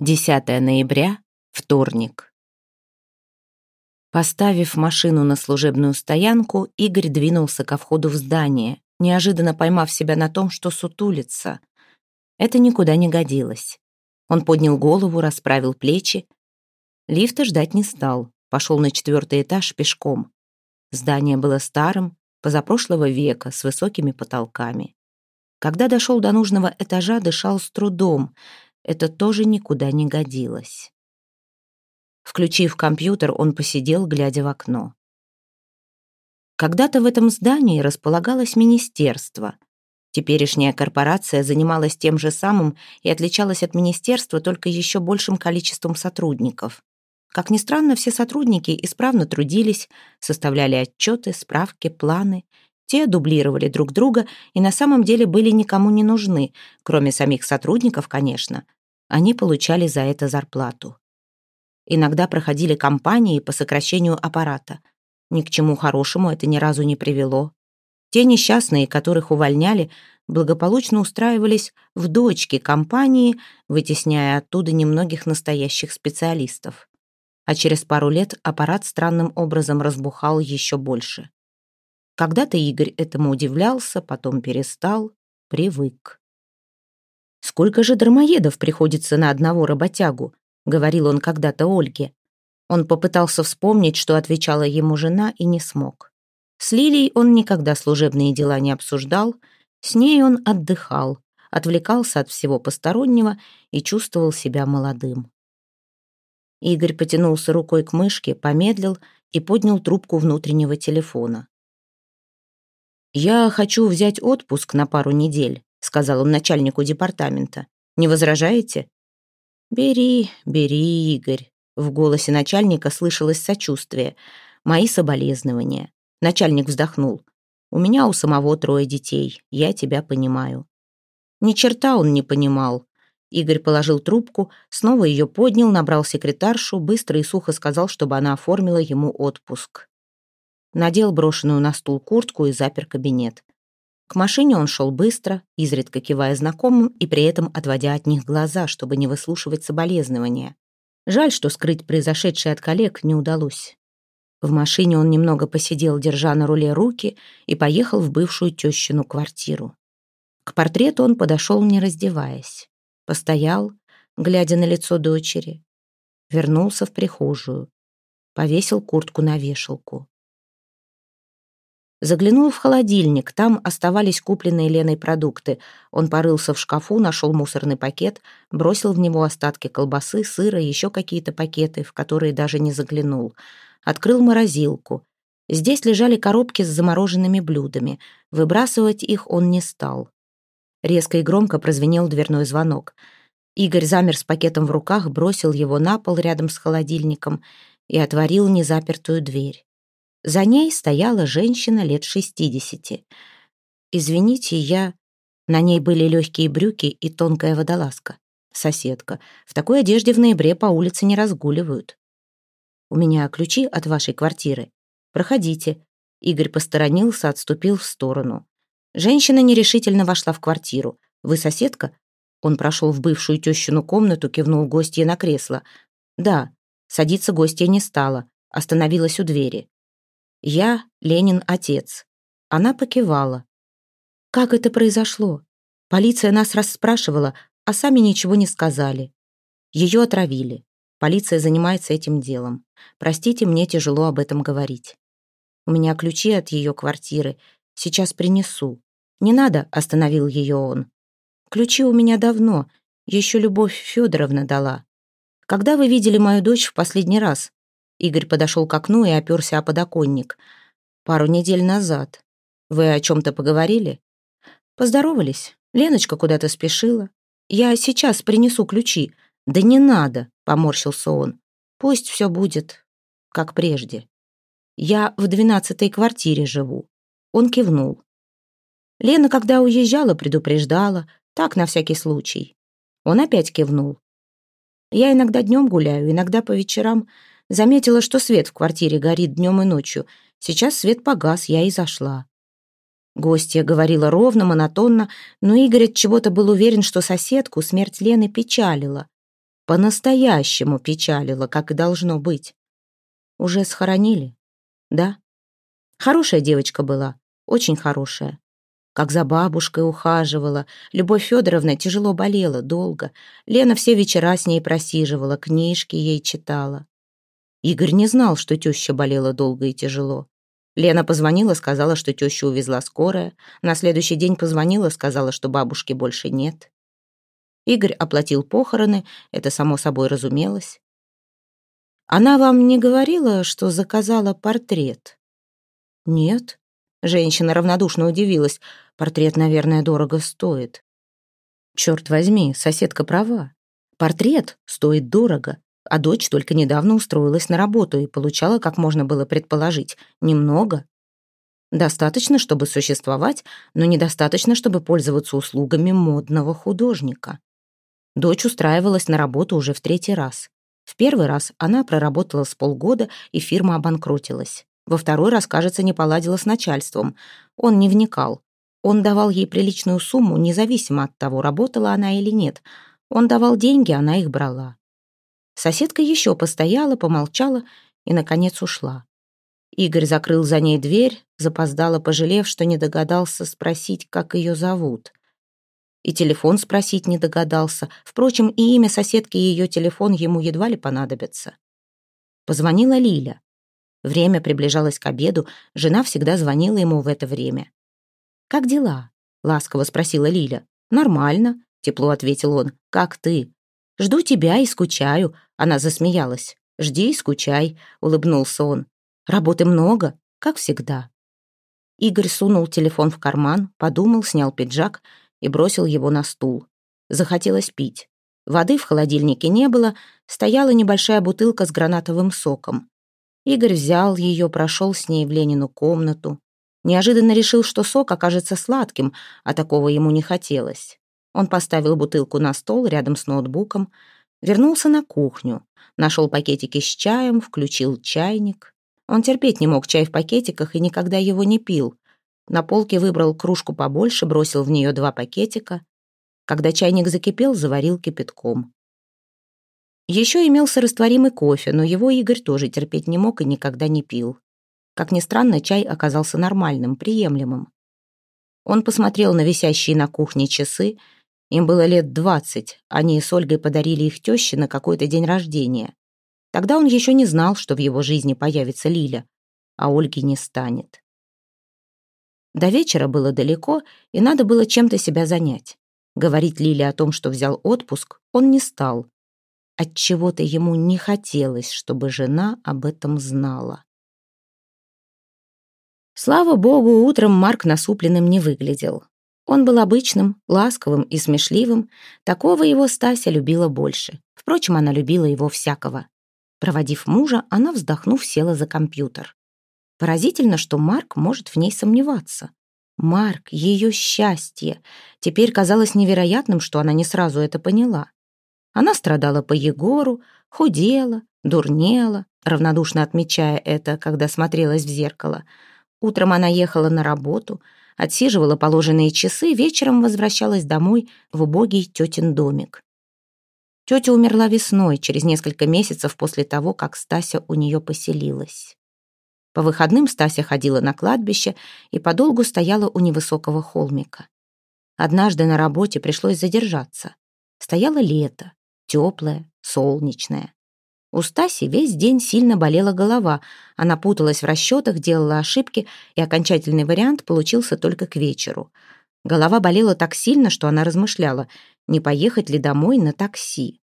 10 ноября, вторник. Поставив машину на служебную стоянку, Игорь двинулся ко входу в здание, неожиданно поймав себя на том, что сутулится. Это никуда не годилось. Он поднял голову, расправил плечи. Лифта ждать не стал, пошел на четвертый этаж пешком. Здание было старым, позапрошлого века, с высокими потолками. Когда дошел до нужного этажа, дышал с трудом — это тоже никуда не годилось. Включив компьютер, он посидел, глядя в окно. Когда-то в этом здании располагалось министерство. Теперешняя корпорация занималась тем же самым и отличалась от министерства только еще большим количеством сотрудников. Как ни странно, все сотрудники исправно трудились, составляли отчеты, справки, планы. Те дублировали друг друга и на самом деле были никому не нужны, кроме самих сотрудников, конечно. Они получали за это зарплату. Иногда проходили кампании по сокращению аппарата. Ни к чему хорошему это ни разу не привело. Те несчастные, которых увольняли, благополучно устраивались в дочке компании, вытесняя оттуда немногих настоящих специалистов. А через пару лет аппарат странным образом разбухал еще больше. Когда-то Игорь этому удивлялся, потом перестал, привык. «Сколько же дармоедов приходится на одного работягу?» — говорил он когда-то Ольге. Он попытался вспомнить, что отвечала ему жена, и не смог. С Лилией он никогда служебные дела не обсуждал, с ней он отдыхал, отвлекался от всего постороннего и чувствовал себя молодым. Игорь потянулся рукой к мышке, помедлил и поднял трубку внутреннего телефона. «Я хочу взять отпуск на пару недель. — сказал он начальнику департамента. «Не возражаете?» «Бери, бери, Игорь». В голосе начальника слышалось сочувствие. «Мои соболезнования». Начальник вздохнул. «У меня у самого трое детей. Я тебя понимаю». Ни черта он не понимал. Игорь положил трубку, снова ее поднял, набрал секретаршу, быстро и сухо сказал, чтобы она оформила ему отпуск. Надел брошенную на стул куртку и запер кабинет. К машине он шел быстро, изредка кивая знакомым и при этом отводя от них глаза, чтобы не выслушивать соболезнования. Жаль, что скрыть произошедшее от коллег не удалось. В машине он немного посидел, держа на руле руки, и поехал в бывшую тещину квартиру. К портрету он подошел, не раздеваясь. Постоял, глядя на лицо дочери. Вернулся в прихожую. Повесил куртку на вешалку. Заглянул в холодильник, там оставались купленные Леной продукты. Он порылся в шкафу, нашел мусорный пакет, бросил в него остатки колбасы, сыра еще какие-то пакеты, в которые даже не заглянул. Открыл морозилку. Здесь лежали коробки с замороженными блюдами. Выбрасывать их он не стал. Резко и громко прозвенел дверной звонок. Игорь замер с пакетом в руках, бросил его на пол рядом с холодильником и отворил незапертую дверь. За ней стояла женщина лет шестидесяти. «Извините, я...» На ней были легкие брюки и тонкая водолазка. Соседка. В такой одежде в ноябре по улице не разгуливают. «У меня ключи от вашей квартиры. Проходите». Игорь посторонился, отступил в сторону. Женщина нерешительно вошла в квартиру. «Вы соседка?» Он прошел в бывшую тещину комнату, кивнул гостье на кресло. «Да». Садиться гостья не стала. Остановилась у двери. «Я Ленин отец». Она покивала. «Как это произошло? Полиция нас расспрашивала, а сами ничего не сказали. Ее отравили. Полиция занимается этим делом. Простите, мне тяжело об этом говорить. У меня ключи от ее квартиры. Сейчас принесу. Не надо, остановил ее он. Ключи у меня давно. Еще Любовь Федоровна дала. Когда вы видели мою дочь в последний раз? Игорь подошел к окну и оперся о подоконник. «Пару недель назад. Вы о чем-то поговорили?» «Поздоровались. Леночка куда-то спешила. Я сейчас принесу ключи». «Да не надо», — поморщился он. «Пусть все будет, как прежде. Я в двенадцатой квартире живу». Он кивнул. Лена, когда уезжала, предупреждала. Так, на всякий случай. Он опять кивнул. Я иногда днем гуляю, иногда по вечерам. Заметила, что свет в квартире горит днем и ночью. Сейчас свет погас, я и зашла. Гостья говорила ровно, монотонно, но Игорь от чего-то был уверен, что соседку смерть Лены печалила. По-настоящему печалило, как и должно быть. Уже схоронили? Да. Хорошая девочка была, очень хорошая. Как за бабушкой ухаживала. Любовь Федоровна тяжело болела, долго. Лена все вечера с ней просиживала, книжки ей читала. Игорь не знал, что теща болела долго и тяжело. Лена позвонила, сказала, что тещу увезла скорая. На следующий день позвонила, сказала, что бабушки больше нет. Игорь оплатил похороны, это само собой разумелось. «Она вам не говорила, что заказала портрет?» «Нет». Женщина равнодушно удивилась. «Портрет, наверное, дорого стоит». «Черт возьми, соседка права. Портрет стоит дорого, а дочь только недавно устроилась на работу и получала, как можно было предположить, немного. Достаточно, чтобы существовать, но недостаточно, чтобы пользоваться услугами модного художника. Дочь устраивалась на работу уже в третий раз. В первый раз она проработала с полгода, и фирма обанкротилась. Во второй раз, кажется, не поладила с начальством. Он не вникал. Он давал ей приличную сумму, независимо от того, работала она или нет. Он давал деньги, она их брала. Соседка еще постояла, помолчала и, наконец, ушла. Игорь закрыл за ней дверь, запоздало пожалев, что не догадался спросить, как ее зовут. И телефон спросить не догадался. Впрочем, и имя соседки и ее телефон ему едва ли понадобятся. Позвонила Лиля. Время приближалось к обеду, жена всегда звонила ему в это время. «Как дела?» — ласково спросила Лиля. «Нормально», — тепло ответил он. «Как ты?» «Жду тебя и скучаю», — она засмеялась. «Жди и скучай», — улыбнулся он. «Работы много, как всегда». Игорь сунул телефон в карман, подумал, снял пиджак — и бросил его на стул. Захотелось пить. Воды в холодильнике не было, стояла небольшая бутылка с гранатовым соком. Игорь взял ее, прошел с ней в Ленину комнату. Неожиданно решил, что сок окажется сладким, а такого ему не хотелось. Он поставил бутылку на стол рядом с ноутбуком, вернулся на кухню, нашел пакетики с чаем, включил чайник. Он терпеть не мог чай в пакетиках и никогда его не пил. На полке выбрал кружку побольше, бросил в нее два пакетика. Когда чайник закипел, заварил кипятком. Еще имелся растворимый кофе, но его Игорь тоже терпеть не мог и никогда не пил. Как ни странно, чай оказался нормальным, приемлемым. Он посмотрел на висящие на кухне часы. Им было лет двадцать. Они с Ольгой подарили их теще на какой-то день рождения. Тогда он еще не знал, что в его жизни появится Лиля, а Ольги не станет. До вечера было далеко, и надо было чем-то себя занять. Говорить Лиле о том, что взял отпуск, он не стал. Отчего-то ему не хотелось, чтобы жена об этом знала. Слава богу, утром Марк насупленным не выглядел. Он был обычным, ласковым и смешливым. Такого его Стася любила больше. Впрочем, она любила его всякого. Проводив мужа, она, вздохнув, села за компьютер. Поразительно, что Марк может в ней сомневаться. Марк, ее счастье. Теперь казалось невероятным, что она не сразу это поняла. Она страдала по Егору, худела, дурнела, равнодушно отмечая это, когда смотрелась в зеркало. Утром она ехала на работу, отсиживала положенные часы, вечером возвращалась домой в убогий тетин домик. Тетя умерла весной, через несколько месяцев после того, как Стася у нее поселилась. По выходным Стася ходила на кладбище и подолгу стояла у невысокого холмика. Однажды на работе пришлось задержаться. Стояло лето, теплое, солнечное. У Стаси весь день сильно болела голова. Она путалась в расчетах, делала ошибки, и окончательный вариант получился только к вечеру. Голова болела так сильно, что она размышляла, не поехать ли домой на такси.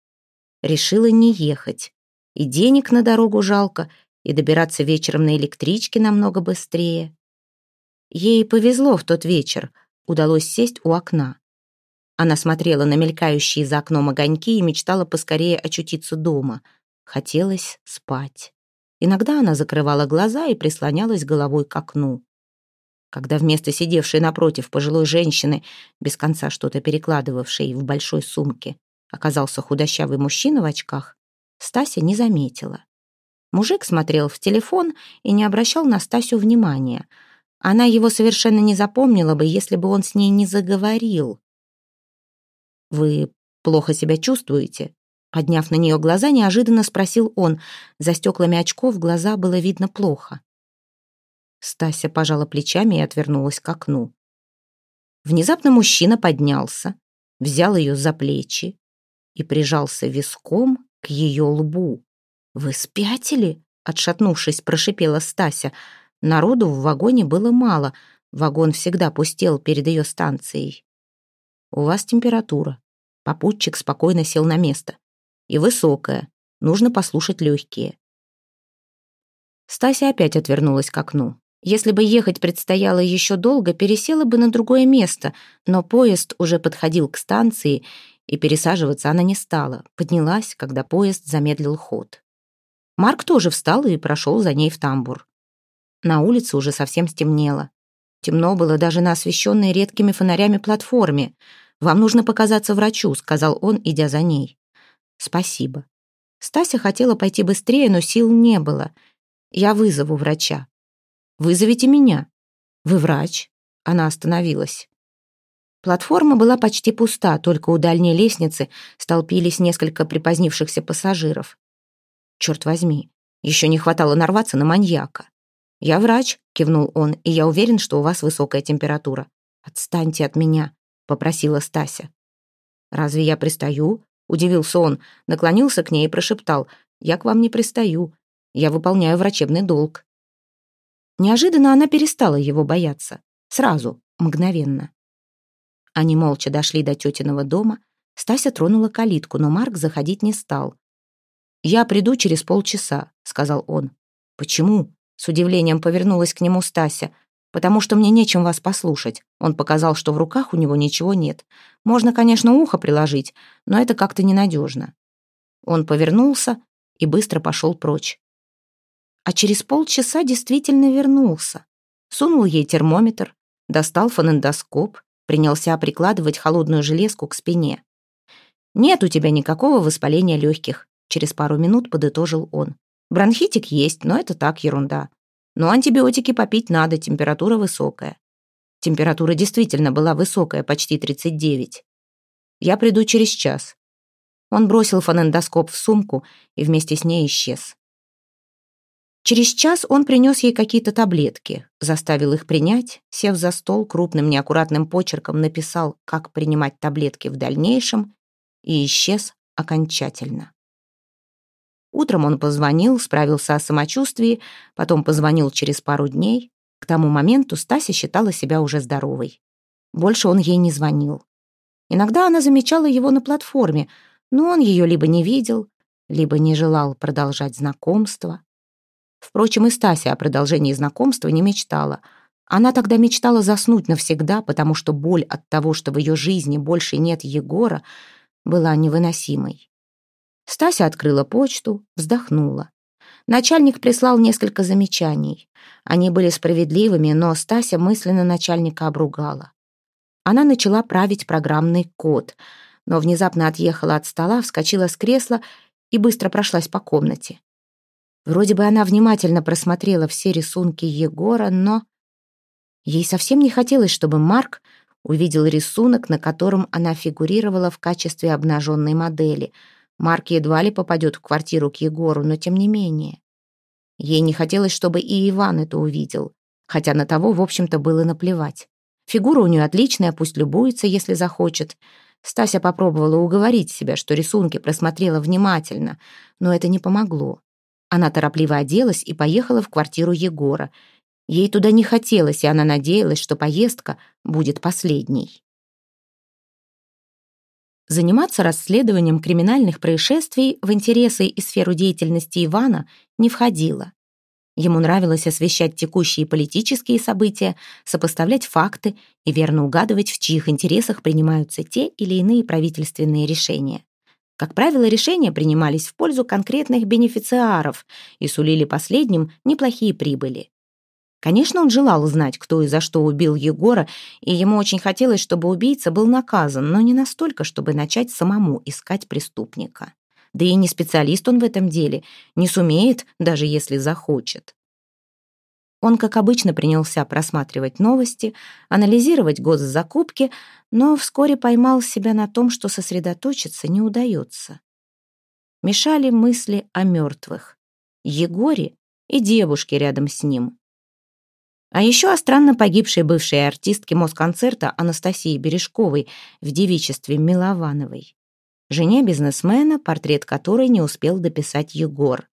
Решила не ехать. И денег на дорогу жалко, и добираться вечером на электричке намного быстрее. Ей повезло в тот вечер, удалось сесть у окна. Она смотрела на мелькающие за окном огоньки и мечтала поскорее очутиться дома. Хотелось спать. Иногда она закрывала глаза и прислонялась головой к окну. Когда вместо сидевшей напротив пожилой женщины, без конца что-то перекладывавшей в большой сумке, оказался худощавый мужчина в очках, Стася не заметила. Мужик смотрел в телефон и не обращал на Стасю внимания. Она его совершенно не запомнила бы, если бы он с ней не заговорил. «Вы плохо себя чувствуете?» Подняв на нее глаза, неожиданно спросил он. За стеклами очков глаза было видно плохо. Стася пожала плечами и отвернулась к окну. Внезапно мужчина поднялся, взял ее за плечи и прижался виском к ее лбу. «Вы спятили?» — отшатнувшись, прошипела Стася. Народу в вагоне было мало, вагон всегда пустел перед ее станцией. «У вас температура». Попутчик спокойно сел на место и высокая. Нужно послушать легкие. Стася опять отвернулась к окну. Если бы ехать предстояло еще долго, пересела бы на другое место, но поезд уже подходил к станции, и пересаживаться она не стала. Поднялась, когда поезд замедлил ход. Марк тоже встал и прошел за ней в тамбур. На улице уже совсем стемнело. Темно было даже на освещенной редкими фонарями платформе. «Вам нужно показаться врачу», — сказал он, идя за ней. «Спасибо». Стася хотела пойти быстрее, но сил не было. «Я вызову врача». «Вызовите меня». «Вы врач?» Она остановилась. Платформа была почти пуста, только у дальней лестницы столпились несколько припозднившихся пассажиров. Черт возьми, еще не хватало нарваться на маньяка. «Я врач», — кивнул он, — «и я уверен, что у вас высокая температура». «Отстаньте от меня», — попросила Стася. «Разве я пристаю?» Удивился он, наклонился к ней и прошептал. «Я к вам не пристаю. Я выполняю врачебный долг». Неожиданно она перестала его бояться. Сразу, мгновенно. Они молча дошли до тетиного дома. Стася тронула калитку, но Марк заходить не стал. «Я приду через полчаса», — сказал он. «Почему?» — с удивлением повернулась к нему Стася потому что мне нечем вас послушать. Он показал, что в руках у него ничего нет. Можно, конечно, ухо приложить, но это как-то ненадежно. Он повернулся и быстро пошел прочь. А через полчаса действительно вернулся. Сунул ей термометр, достал фонендоскоп, принялся прикладывать холодную железку к спине. «Нет у тебя никакого воспаления легких», через пару минут подытожил он. «Бронхитик есть, но это так, ерунда. Но антибиотики попить надо, температура высокая. Температура действительно была высокая, почти 39. Я приду через час. Он бросил фонендоскоп в сумку и вместе с ней исчез. Через час он принес ей какие-то таблетки, заставил их принять, сев за стол, крупным неаккуратным почерком написал, как принимать таблетки в дальнейшем, и исчез окончательно. Утром он позвонил, справился о самочувствии, потом позвонил через пару дней. К тому моменту Стася считала себя уже здоровой. Больше он ей не звонил. Иногда она замечала его на платформе, но он ее либо не видел, либо не желал продолжать знакомство. Впрочем, и Стася о продолжении знакомства не мечтала. Она тогда мечтала заснуть навсегда, потому что боль от того, что в ее жизни больше нет Егора, была невыносимой. Стася открыла почту, вздохнула. Начальник прислал несколько замечаний. Они были справедливыми, но Стася мысленно начальника обругала. Она начала править программный код, но внезапно отъехала от стола, вскочила с кресла и быстро прошлась по комнате. Вроде бы она внимательно просмотрела все рисунки Егора, но... Ей совсем не хотелось, чтобы Марк увидел рисунок, на котором она фигурировала в качестве обнаженной модели — Марк едва ли попадет в квартиру к Егору, но тем не менее. Ей не хотелось, чтобы и Иван это увидел, хотя на того, в общем-то, было наплевать. Фигура у нее отличная, пусть любуется, если захочет. Стася попробовала уговорить себя, что рисунки просмотрела внимательно, но это не помогло. Она торопливо оделась и поехала в квартиру Егора. Ей туда не хотелось, и она надеялась, что поездка будет последней. Заниматься расследованием криминальных происшествий в интересы и сферу деятельности Ивана не входило. Ему нравилось освещать текущие политические события, сопоставлять факты и верно угадывать, в чьих интересах принимаются те или иные правительственные решения. Как правило, решения принимались в пользу конкретных бенефициаров и сулили последним неплохие прибыли. Конечно, он желал знать, кто и за что убил Егора, и ему очень хотелось, чтобы убийца был наказан, но не настолько, чтобы начать самому искать преступника. Да и не специалист он в этом деле, не сумеет, даже если захочет. Он, как обычно, принялся просматривать новости, анализировать госзакупки, но вскоре поймал себя на том, что сосредоточиться не удается. мешали мысли о мертвых. Егоре и девушке рядом с ним. А еще о странно погибшей бывшей артистке Москонцерта Анастасии Бережковой в девичестве Миловановой. Жене бизнесмена, портрет которой не успел дописать Егор.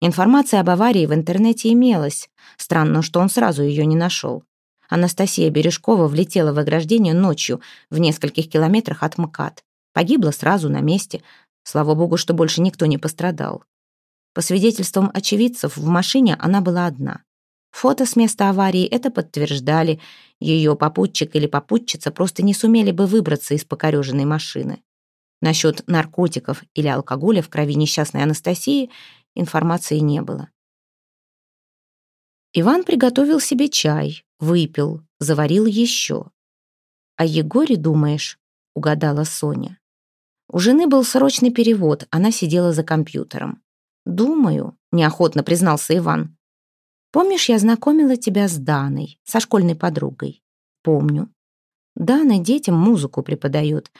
Информация об аварии в интернете имелась. Странно, что он сразу ее не нашел. Анастасия Бережкова влетела в ограждение ночью в нескольких километрах от МКАД. Погибла сразу на месте. Слава богу, что больше никто не пострадал. По свидетельствам очевидцев, в машине она была одна. Фото с места аварии это подтверждали. Ее попутчик или попутчица просто не сумели бы выбраться из покореженной машины. Насчет наркотиков или алкоголя в крови несчастной Анастасии информации не было. Иван приготовил себе чай, выпил, заварил еще. «О Егоре думаешь?» — угадала Соня. У жены был срочный перевод, она сидела за компьютером. «Думаю», — неохотно признался Иван. «Помнишь, я знакомила тебя с Даной, со школьной подругой?» «Помню». Дана детям музыку преподает,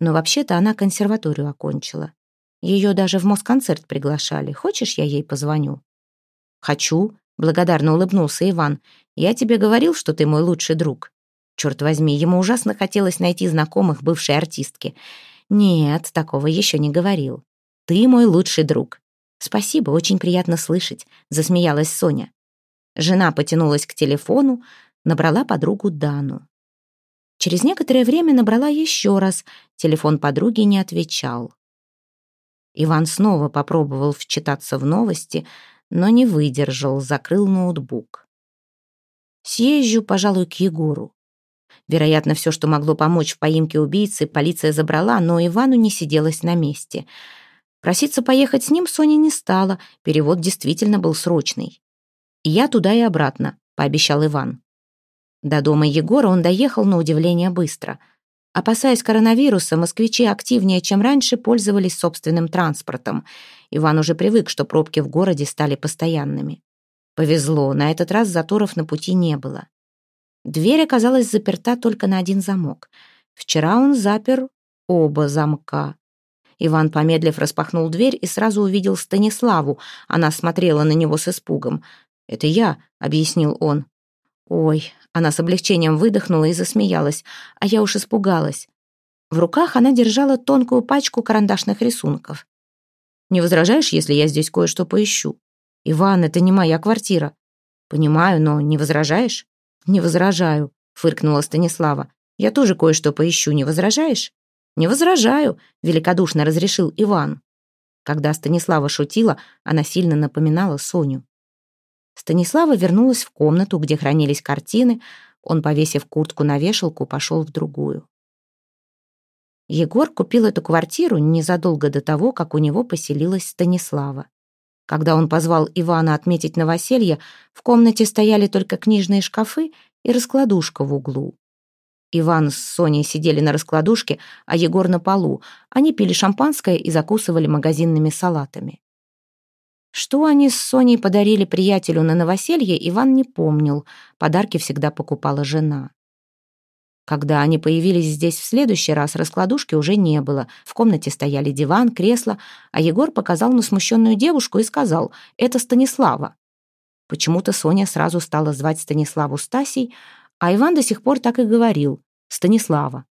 но вообще-то она консерваторию окончила. Ее даже в Москонцерт приглашали. Хочешь, я ей позвоню?» «Хочу», — благодарно улыбнулся Иван. «Я тебе говорил, что ты мой лучший друг». Черт возьми, ему ужасно хотелось найти знакомых бывшей артистки. «Нет, такого еще не говорил. Ты мой лучший друг». «Спасибо, очень приятно слышать», — засмеялась Соня. Жена потянулась к телефону, набрала подругу Дану. Через некоторое время набрала еще раз. Телефон подруги не отвечал. Иван снова попробовал вчитаться в новости, но не выдержал, закрыл ноутбук. «Съезжу, пожалуй, к Егору». Вероятно, все, что могло помочь в поимке убийцы, полиция забрала, но Ивану не сиделось на месте. Проситься поехать с ним Соня не стала, перевод действительно был срочный. «Я туда и обратно», — пообещал Иван. До дома Егора он доехал на удивление быстро — Опасаясь коронавируса, москвичи активнее, чем раньше, пользовались собственным транспортом. Иван уже привык, что пробки в городе стали постоянными. Повезло, на этот раз заторов на пути не было. Дверь оказалась заперта только на один замок. Вчера он запер оба замка. Иван, помедлив, распахнул дверь и сразу увидел Станиславу. Она смотрела на него с испугом. «Это я», — объяснил он. «Ой, она с облегчением выдохнула и засмеялась, а я уж испугалась. В руках она держала тонкую пачку карандашных рисунков. «Не возражаешь, если я здесь кое-что поищу?» «Иван, это не моя квартира». «Понимаю, но не возражаешь?» «Не возражаю», — фыркнула Станислава. «Я тоже кое-что поищу, не возражаешь?» «Не возражаю», — великодушно разрешил Иван. Когда Станислава шутила, она сильно напоминала Соню. Станислава вернулась в комнату, где хранились картины. Он, повесив куртку на вешалку, пошел в другую. Егор купил эту квартиру незадолго до того, как у него поселилась Станислава. Когда он позвал Ивана отметить новоселье, в комнате стояли только книжные шкафы и раскладушка в углу. Иван с Соней сидели на раскладушке, а Егор на полу. Они пили шампанское и закусывали магазинными салатами. Что они с Соней подарили приятелю на новоселье, Иван не помнил. Подарки всегда покупала жена. Когда они появились здесь в следующий раз, раскладушки уже не было. В комнате стояли диван, кресло, а Егор показал на смущенную девушку и сказал «Это Станислава». Почему-то Соня сразу стала звать Станиславу Стасей, а Иван до сих пор так и говорил «Станислава».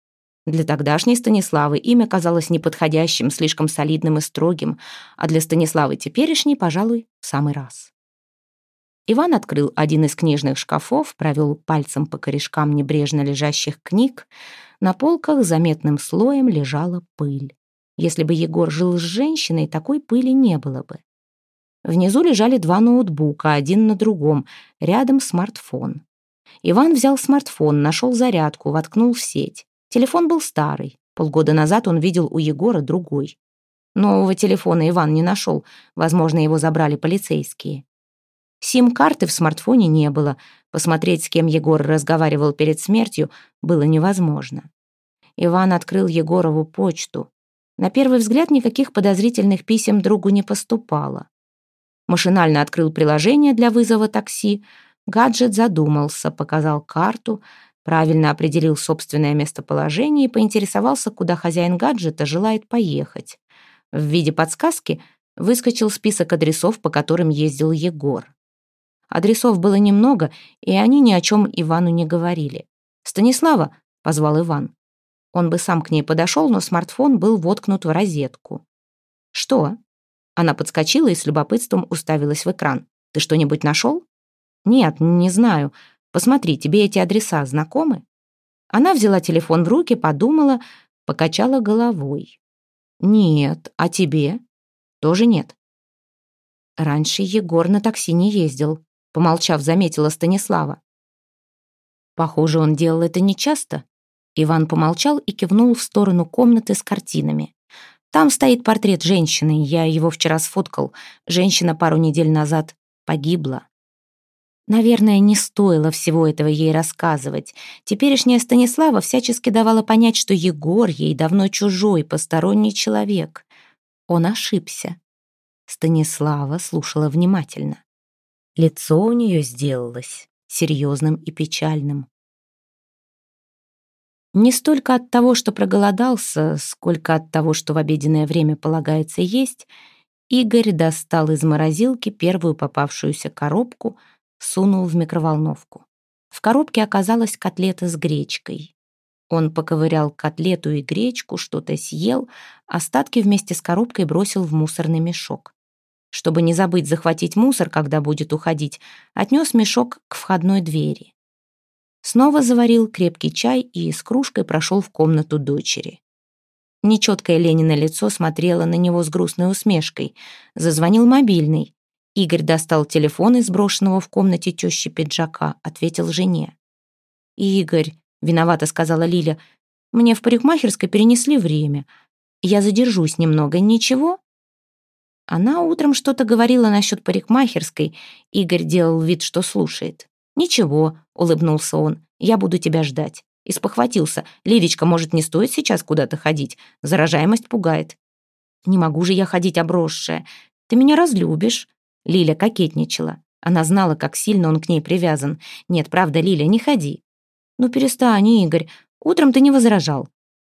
Для тогдашней Станиславы имя казалось неподходящим, слишком солидным и строгим, а для Станиславы теперешней, пожалуй, в самый раз. Иван открыл один из книжных шкафов, провел пальцем по корешкам небрежно лежащих книг. На полках заметным слоем лежала пыль. Если бы Егор жил с женщиной, такой пыли не было бы. Внизу лежали два ноутбука, один на другом, рядом смартфон. Иван взял смартфон, нашел зарядку, воткнул в сеть. Телефон был старый. Полгода назад он видел у Егора другой. Нового телефона Иван не нашел. Возможно, его забрали полицейские. Сим-карты в смартфоне не было. Посмотреть, с кем Егор разговаривал перед смертью, было невозможно. Иван открыл Егорову почту. На первый взгляд никаких подозрительных писем другу не поступало. Машинально открыл приложение для вызова такси. Гаджет задумался, показал карту, Правильно определил собственное местоположение и поинтересовался, куда хозяин гаджета желает поехать. В виде подсказки выскочил список адресов, по которым ездил Егор. Адресов было немного, и они ни о чем Ивану не говорили. «Станислава!» — позвал Иван. Он бы сам к ней подошел, но смартфон был воткнут в розетку. «Что?» Она подскочила и с любопытством уставилась в экран. «Ты что-нибудь нашел?» «Нет, не знаю. Посмотри, тебе эти адреса знакомы?» Она взяла телефон в руки, подумала, покачала головой. «Нет, а тебе?» «Тоже нет». Раньше Егор на такси не ездил, помолчав, заметила Станислава. Похоже, он делал это нечасто. Иван помолчал и кивнул в сторону комнаты с картинами. Там стоит портрет женщины, я его вчера сфоткал. Женщина пару недель назад погибла. Наверное, не стоило всего этого ей рассказывать. Теперешняя Станислава всячески давала понять, что Егор ей давно чужой, посторонний человек. Он ошибся. Станислава слушала внимательно. Лицо у нее сделалось серьезным и печальным. Не столько от того, что проголодался, сколько от того, что в обеденное время полагается есть, Игорь достал из морозилки первую попавшуюся коробку, сунул в микроволновку. В коробке оказалась котлета с гречкой. Он поковырял котлету и гречку, что-то съел, остатки вместе с коробкой бросил в мусорный мешок. Чтобы не забыть захватить мусор, когда будет уходить, отнес мешок к входной двери. Снова заварил крепкий чай и с кружкой прошел в комнату дочери. Нечеткое Ленина лицо смотрело на него с грустной усмешкой. Зазвонил мобильный. Игорь достал телефон из брошенного в комнате тещи пиджака, ответил жене. «Игорь», — виновато сказала Лиля, — «мне в парикмахерской перенесли время. Я задержусь немного, ничего?» Она утром что-то говорила насчет парикмахерской. Игорь делал вид, что слушает. «Ничего», — улыбнулся он, — «я буду тебя ждать». И спохватился. «Лилечка, может, не стоит сейчас куда-то ходить? Заражаемость пугает». «Не могу же я ходить обросшая. Ты меня разлюбишь». Лиля кокетничала. Она знала, как сильно он к ней привязан. «Нет, правда, Лиля, не ходи». «Ну перестань, Игорь. Утром ты не возражал.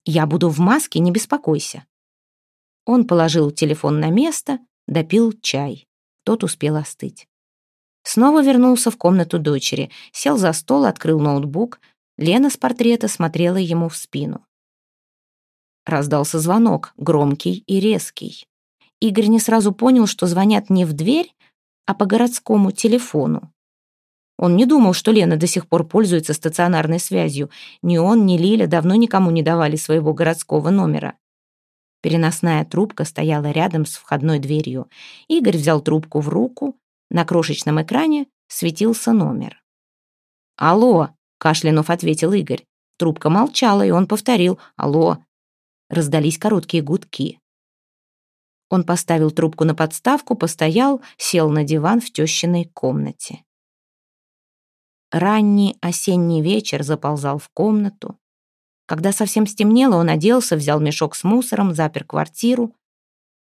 Я буду в маске, не беспокойся». Он положил телефон на место, допил чай. Тот успел остыть. Снова вернулся в комнату дочери, сел за стол, открыл ноутбук. Лена с портрета смотрела ему в спину. Раздался звонок, громкий и резкий. Игорь не сразу понял, что звонят не в дверь, а по городскому телефону. Он не думал, что Лена до сих пор пользуется стационарной связью. Ни он, ни Лиля давно никому не давали своего городского номера. Переносная трубка стояла рядом с входной дверью. Игорь взял трубку в руку, на крошечном экране светился номер. «Алло!» — кашлянув ответил Игорь. Трубка молчала, и он повторил «Алло!». Раздались короткие гудки. Он поставил трубку на подставку, постоял, сел на диван в тещиной комнате. Ранний осенний вечер заползал в комнату. Когда совсем стемнело, он оделся, взял мешок с мусором, запер квартиру.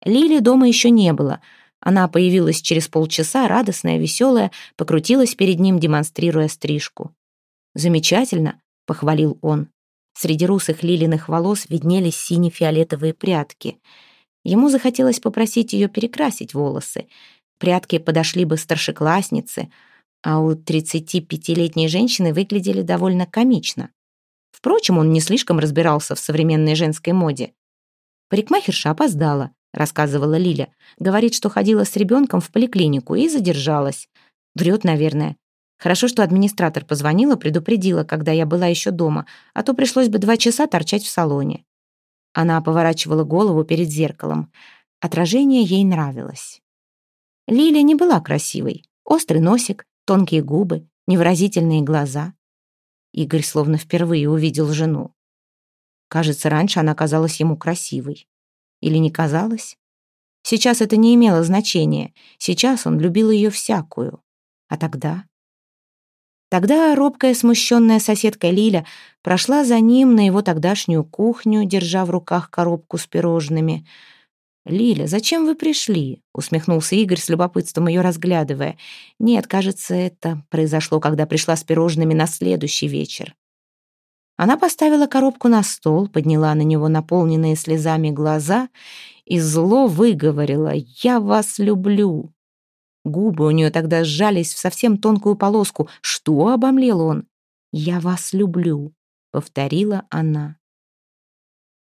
Лили дома еще не было — она появилась через полчаса, радостная, веселая, покрутилась перед ним, демонстрируя стрижку. «Замечательно», — похвалил он. Среди русых лилиных волос виднелись сине-фиолетовые прядки. Ему захотелось попросить ее перекрасить волосы. Прядки подошли бы старшекласснице, а у 35-летней женщины выглядели довольно комично. Впрочем, он не слишком разбирался в современной женской моде. Парикмахерша опоздала. — рассказывала Лиля. «Говорит, что ходила с ребенком в поликлинику и задержалась. Врет, наверное. Хорошо, что администратор позвонила, предупредила, когда я была еще дома, а то пришлось бы два часа торчать в салоне». Она поворачивала голову перед зеркалом. Отражение ей нравилось. Лиля не была красивой. Острый носик, тонкие губы, невыразительные глаза. Игорь словно впервые увидел жену. Кажется, раньше она казалась ему красивой. Или не казалось? Сейчас это не имело значения. Сейчас он любил ее всякую. А тогда? Тогда робкая, смущенная соседка Лиля прошла за ним на его тогдашнюю кухню, держа в руках коробку с пирожными. «Лиля, зачем вы пришли?» — усмехнулся Игорь с любопытством ее разглядывая. «Нет, кажется, это произошло, когда пришла с пирожными на следующий вечер». Она поставила коробку на стол, подняла на него наполненные слезами глаза и зло выговорила «Я вас люблю». Губы у нее тогда сжались в совсем тонкую полоску. «Что?» — обомлел он. «Я вас люблю», — повторила она.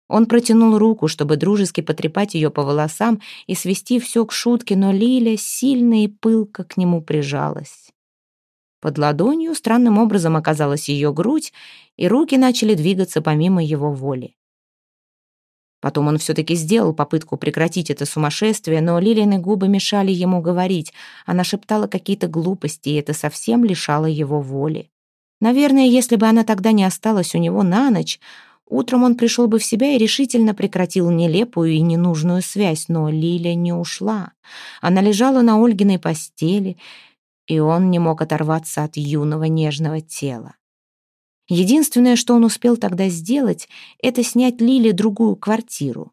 Он протянул руку, чтобы дружески потрепать ее по волосам и свести все к шутке, но Лиля сильно и пылко к нему прижалась. Под ладонью странным образом оказалась ее грудь, и руки начали двигаться помимо его воли. Потом он все-таки сделал попытку прекратить это сумасшествие, но Лилины губы мешали ему говорить. Она шептала какие-то глупости, и это совсем лишало его воли. Наверное, если бы она тогда не осталась у него на ночь, утром он пришел бы в себя и решительно прекратил нелепую и ненужную связь, но Лиля не ушла. Она лежала на Ольгиной постели, и он не мог оторваться от юного нежного тела. Единственное, что он успел тогда сделать, это снять Лиле другую квартиру.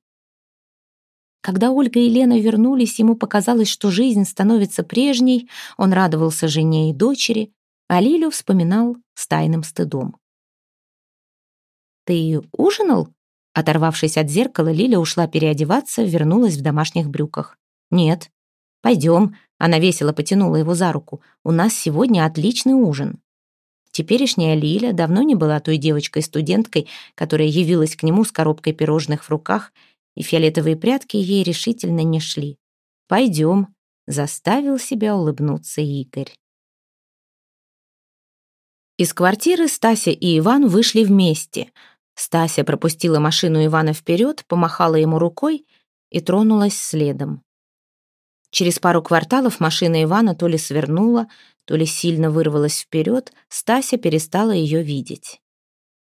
Когда Ольга и Лена вернулись, ему показалось, что жизнь становится прежней, он радовался жене и дочери, а Лилю вспоминал с тайным стыдом. «Ты ужинал?» Оторвавшись от зеркала, Лиля ушла переодеваться, вернулась в домашних брюках. «Нет». «Пойдем», она весело потянула его за руку. «У нас сегодня отличный ужин». Теперешняя Лиля давно не была той девочкой-студенткой, которая явилась к нему с коробкой пирожных в руках, и фиолетовые прятки ей решительно не шли. «Пойдем», — заставил себя улыбнуться Игорь. Из квартиры Стася и Иван вышли вместе. Стася пропустила машину Ивана вперед, помахала ему рукой и тронулась следом. Через пару кварталов машина Ивана то ли свернула, то ли сильно вырвалась вперед, Стася перестала ее видеть.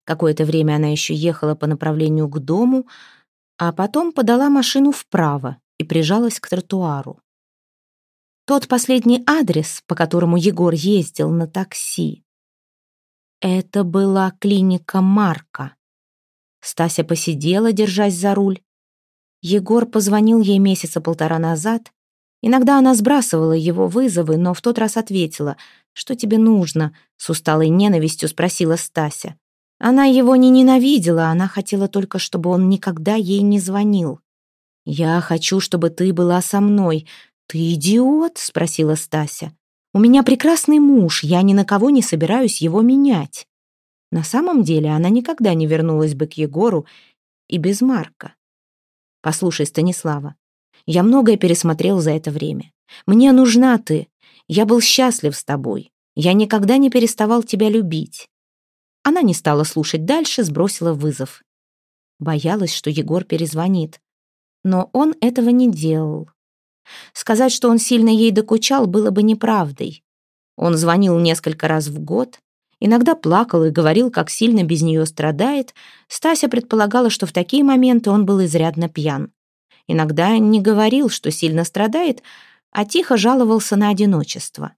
Какое-то время она еще ехала по направлению к дому, а потом подала машину вправо и прижалась к тротуару. Тот последний адрес, по которому Егор ездил на такси, это была клиника Марка. Стася посидела, держась за руль. Егор позвонил ей месяца полтора назад Иногда она сбрасывала его вызовы, но в тот раз ответила. «Что тебе нужно?» — с усталой ненавистью спросила Стася. Она его не ненавидела, она хотела только, чтобы он никогда ей не звонил. «Я хочу, чтобы ты была со мной». «Ты идиот?» — спросила Стася. «У меня прекрасный муж, я ни на кого не собираюсь его менять». На самом деле она никогда не вернулась бы к Егору и без Марка. «Послушай, Станислава, я многое пересмотрел за это время. Мне нужна ты. Я был счастлив с тобой. Я никогда не переставал тебя любить. Она не стала слушать дальше, сбросила вызов. Боялась, что Егор перезвонит. Но он этого не делал. Сказать, что он сильно ей докучал, было бы неправдой. Он звонил несколько раз в год, иногда плакал и говорил, как сильно без нее страдает. Стася предполагала, что в такие моменты он был изрядно пьян. Иногда не говорил, что сильно страдает, а тихо жаловался на одиночество.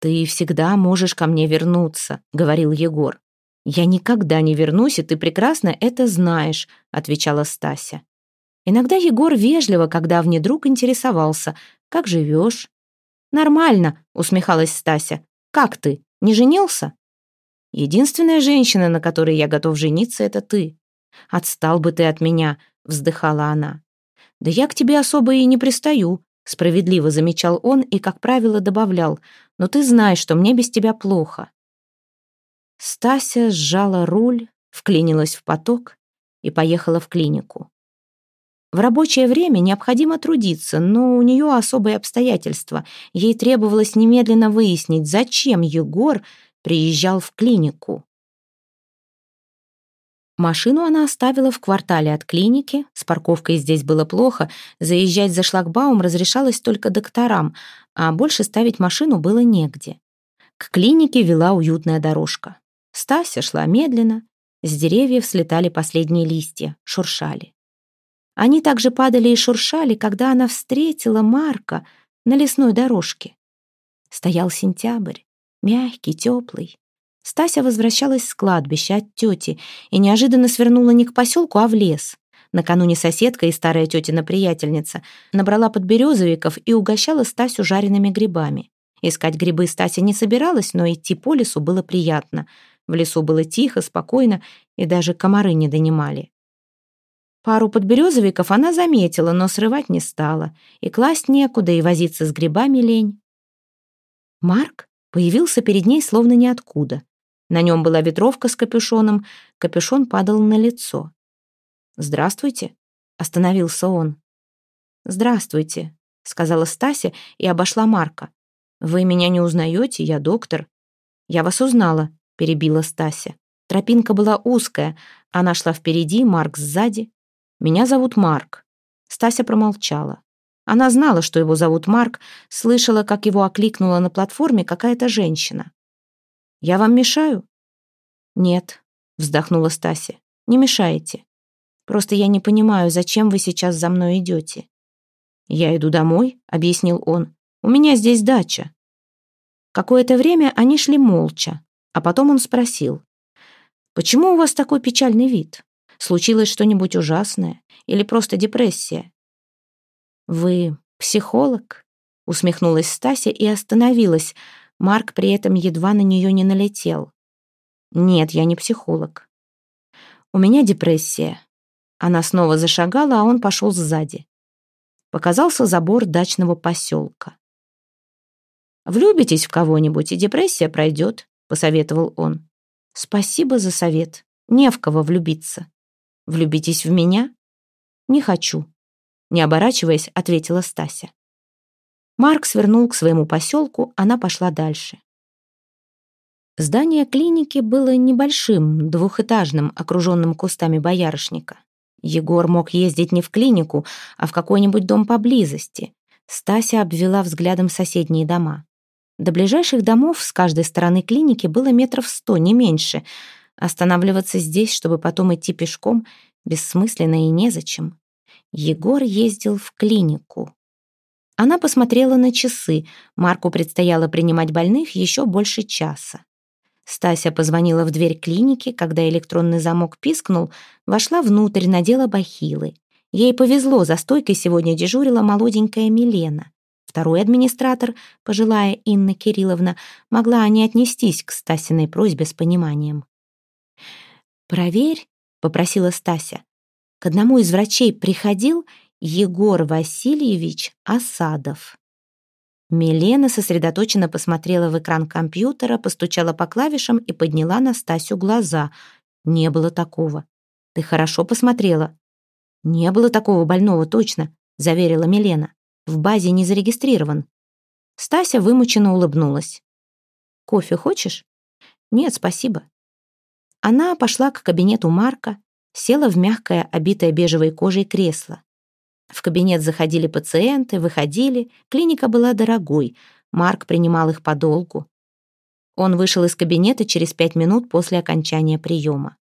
«Ты всегда можешь ко мне вернуться», — говорил Егор. «Я никогда не вернусь, и ты прекрасно это знаешь», — отвечала Стася. Иногда Егор вежливо, когда внедруг интересовался, «Как живешь?» «Нормально», — усмехалась Стася. «Как ты? Не женился?» «Единственная женщина, на которой я готов жениться, это ты. Отстал бы ты от меня вздыхала она. «Да я к тебе особо и не пристаю», — справедливо замечал он и, как правило, добавлял, «но ты знаешь, что мне без тебя плохо». Стася сжала руль, вклинилась в поток и поехала в клинику. В рабочее время необходимо трудиться, но у нее особые обстоятельства. Ей требовалось немедленно выяснить, зачем Егор приезжал в клинику. Машину она оставила в квартале от клиники, с парковкой здесь было плохо, заезжать за шлагбаум разрешалось только докторам, а больше ставить машину было негде. К клинике вела уютная дорожка. Стася шла медленно, с деревьев слетали последние листья, шуршали. Они также падали и шуршали, когда она встретила Марка на лесной дорожке. Стоял сентябрь, мягкий, теплый. Стася возвращалась с кладбища от тети и неожиданно свернула не к поселку, а в лес. Накануне соседка и старая тетина приятельница набрала подберезовиков и угощала Стасю жареными грибами. Искать грибы Стася не собиралась, но идти по лесу было приятно. В лесу было тихо, спокойно, и даже комары не донимали. Пару подберезовиков она заметила, но срывать не стала. И класть некуда, и возиться с грибами лень. Марк появился перед ней словно ниоткуда. На нем была ветровка с капюшоном, капюшон падал на лицо. «Здравствуйте», — остановился он. «Здравствуйте», — сказала Стася и обошла Марка. «Вы меня не узнаете, я доктор». «Я вас узнала», — перебила Стася. Тропинка была узкая, она шла впереди, Марк сзади. «Меня зовут Марк». Стася промолчала. Она знала, что его зовут Марк, слышала, как его окликнула на платформе какая-то женщина. «Я вам мешаю?» «Нет», — вздохнула Стася, — «не мешаете. Просто я не понимаю, зачем вы сейчас за мной идете». «Я иду домой», — объяснил он. «У меня здесь дача». Какое-то время они шли молча, а потом он спросил. «Почему у вас такой печальный вид? Случилось что-нибудь ужасное? Или просто депрессия?» «Вы психолог?» — усмехнулась Стася и остановилась. Марк при этом едва на нее не налетел. «Нет, я не психолог. У меня депрессия». Она снова зашагала, а он пошел сзади. Показался забор дачного поселка. «Влюбитесь в кого-нибудь, и депрессия пройдет», — посоветовал он. «Спасибо за совет. Не в кого влюбиться. Влюбитесь в меня?» «Не хочу», — не оборачиваясь, ответила Стася. Марк свернул к своему поселку, она пошла дальше. Здание клиники было небольшим, двухэтажным, окруженным кустами боярышника. Егор мог ездить не в клинику, а в какой-нибудь дом поблизости. Стася обвела взглядом соседние дома. До ближайших домов с каждой стороны клиники было метров сто, не меньше. Останавливаться здесь, чтобы потом идти пешком, бессмысленно и незачем. Егор ездил в клинику. Она посмотрела на часы. Марку предстояло принимать больных еще больше часа. Стася позвонила в дверь клиники, когда электронный замок пискнул, вошла внутрь, надела бахилы. Ей повезло, за стойкой сегодня дежурила молоденькая Милена. Второй администратор, пожилая Инна Кирилловна, могла не отнестись к Стасиной просьбе с пониманием. «Проверь», — попросила Стася. К одному из врачей приходил Егор Васильевич Осадов. Милена сосредоточенно посмотрела в экран компьютера, постучала по клавишам и подняла на Стасю глаза. Не было такого. Ты хорошо посмотрела. Не было такого больного точно, заверила Милена. В базе не зарегистрирован. Стася вымученно улыбнулась. «Кофе хочешь?» «Нет, спасибо». Она пошла к кабинету Марка, села в мягкое, обитое бежевой кожей кресло. В кабинет заходили пациенты, выходили. Клиника была дорогой. Марк принимал их подолгу. Он вышел из кабинета через пять минут после окончания приема.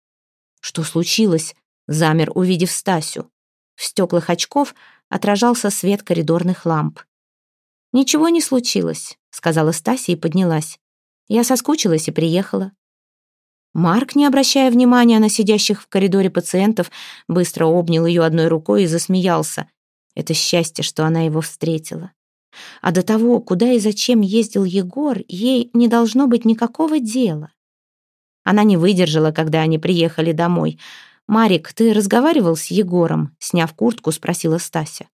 Что случилось? Замер, увидев Стасю. В стеклах очков отражался свет коридорных ламп. «Ничего не случилось», — сказала Стася и поднялась. «Я соскучилась и приехала». Марк, не обращая внимания на сидящих в коридоре пациентов, быстро обнял ее одной рукой и засмеялся. Это счастье, что она его встретила. А до того, куда и зачем ездил Егор, ей не должно быть никакого дела. Она не выдержала, когда они приехали домой. «Марик, ты разговаривал с Егором?» Сняв куртку, спросила Стася.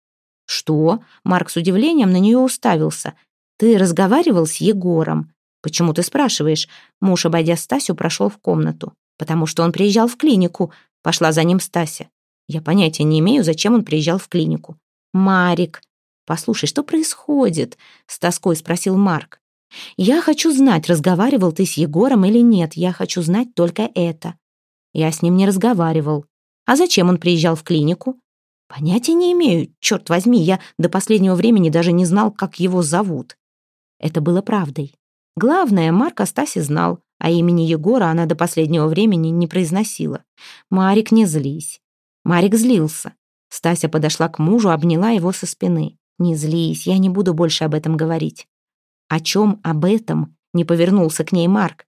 «Что?» Марк с удивлением на нее уставился. «Ты разговаривал с Егором?» «Почему ты спрашиваешь?» Муж, обойдя Стасю, прошел в комнату. «Потому что он приезжал в клинику», — пошла за ним Стася. «Я понятия не имею, зачем он приезжал в клинику». «Марик, послушай, что происходит?» — с тоской спросил Марк. «Я хочу знать, разговаривал ты с Егором или нет. Я хочу знать только это». Я с ним не разговаривал. А зачем он приезжал в клинику? Понятия не имею. Черт возьми, я до последнего времени даже не знал, как его зовут. Это было правдой. Главное, Марк Астаси знал, а имени Егора она до последнего времени не произносила. «Марик, не злись». Марик злился. Стася подошла к мужу, обняла его со спины. «Не злись, я не буду больше об этом говорить». «О чем об этом?» — не повернулся к ней Марк.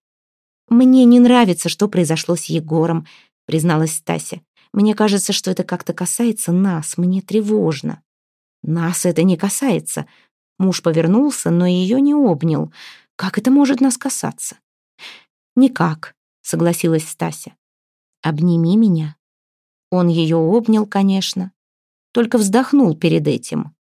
«Мне не нравится, что произошло с Егором», — призналась Стася. «Мне кажется, что это как-то касается нас, мне тревожно». «Нас это не касается». Муж повернулся, но ее не обнял. Как это может нас касаться? Никак, согласилась Стася. «Обними меня». Он ее обнял, конечно, только вздохнул перед этим.